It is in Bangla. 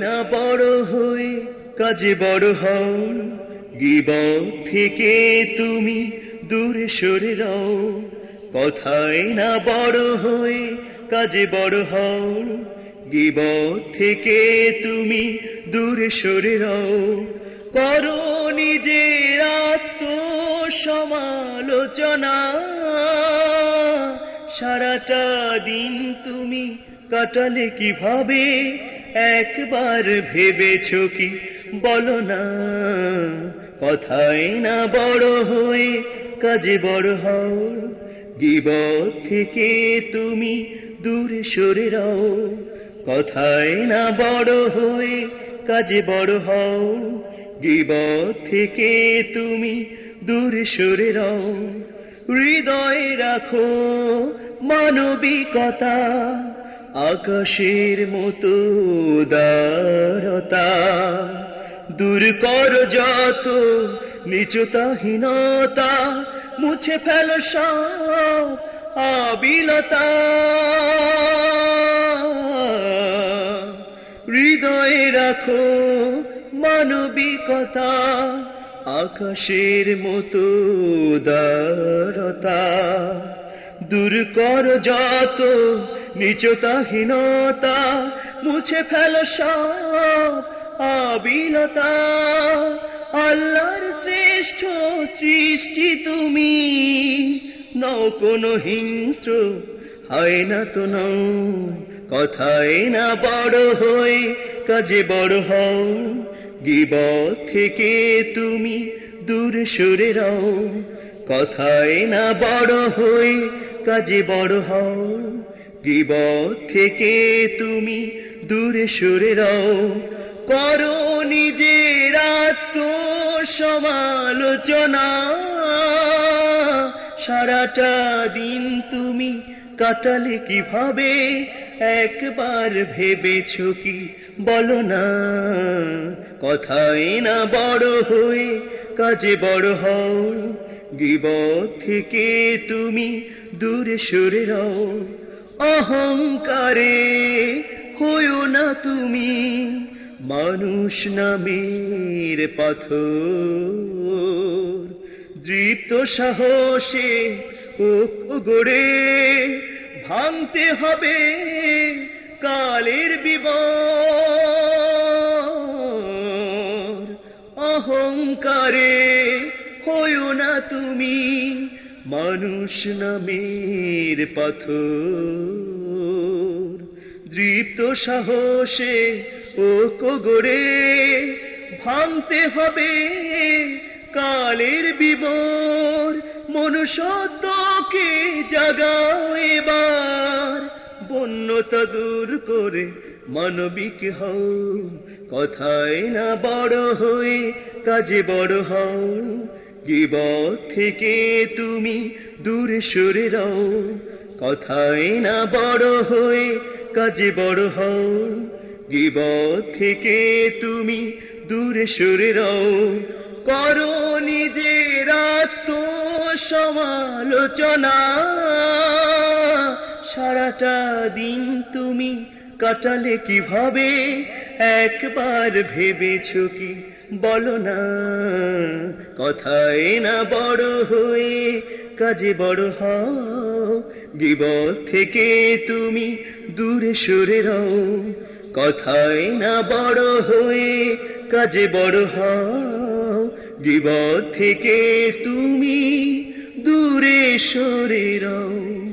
না বড় হয়ে কাজে বড় হও, গিবত থেকে তুমি দূরে সরে রও। কথায় না বড় হয়ে কাজে বড় হও, গিবত থেকে তুমি দূরে সরে রও। করো নিজের সমালোচনা সারাটা দিন তুমি কাটালে কীভাবে? একবার ভেবেছ কি? বলো না। কথায় না বড় হয়ে কাজে বড় হও। গিবত থেকে তুমি দূরে সরে রও। কথায় না বড় হয়ে কাজে বড় হও। গিবত থেকে তুমি দূরে সরে রও। হৃদয়ে রাখো মানবিকতা। আকাশের মতো দারতা দূর কর যত নিচতাহীনতা, মুছে ফেল সব আবিলতা। হৃদয়ে রাখো মানবিকতা, আকাশের মতো দারতা দূর কর যত, নিচতাহীনতা মুছে ফেল সব আবিলতা আল্লাহর শ্রেষ্ঠ সৃষ্টি তুমি, নও কোনো হিংস্র, হয় না তো নও কথায় না বড় হয়ে কাজে বড় হও, গিবত থেকে তুমি দূরে সরে রও। কথায় না বড় হয়ে কাজে বড় হও, গিবত থেকে তুমি দূরে সরে রও। করো নিজের সমালোচনা সারাটা দিন তুমি কাটালে কীভাবে? একবার ভেবেছ কি? বলো না। কথায় না বড় হয়ে কাজে বড় হও। গিবত থেকে তুমি দূরে সরে রও অহংকারে হইও না তুমি, মানুষ নামের পাথর। দৃপ্ত সাহসে ও গড়ে ভাঙতে হবে কালের বিবর। অহংকারে তুমি মানুষ নামের পাথর। দৃপ্ত সাহসে ও গড়ে ভাঙতে হবে কালের বিবর। মনুষ্যত্বকে জাগাও এবার। বন্যতা দূর করে মানবিক হও। কথায় না বড় হয়ে কাজে বড় হও। গিবত থেকে তুমি দূরে সরে রও। কথায় না বড় হয়ে কাজে বড় হও। গিবত থেকে তুমি দূরে সরে রও। করো নিজের সমালোচনা সারাটা দিন তুমি কাটালে কীভাবে? একবার ভেবেছ কি? বলো না। কথায় না বড় হয়ে কাজে বড় হও। গিবত থেকে তুমি দূরে সরে রও। কথায় না বড় হয়ে কাজে বড় হও। গিবত থেকে তুমি দূরে সরে রও।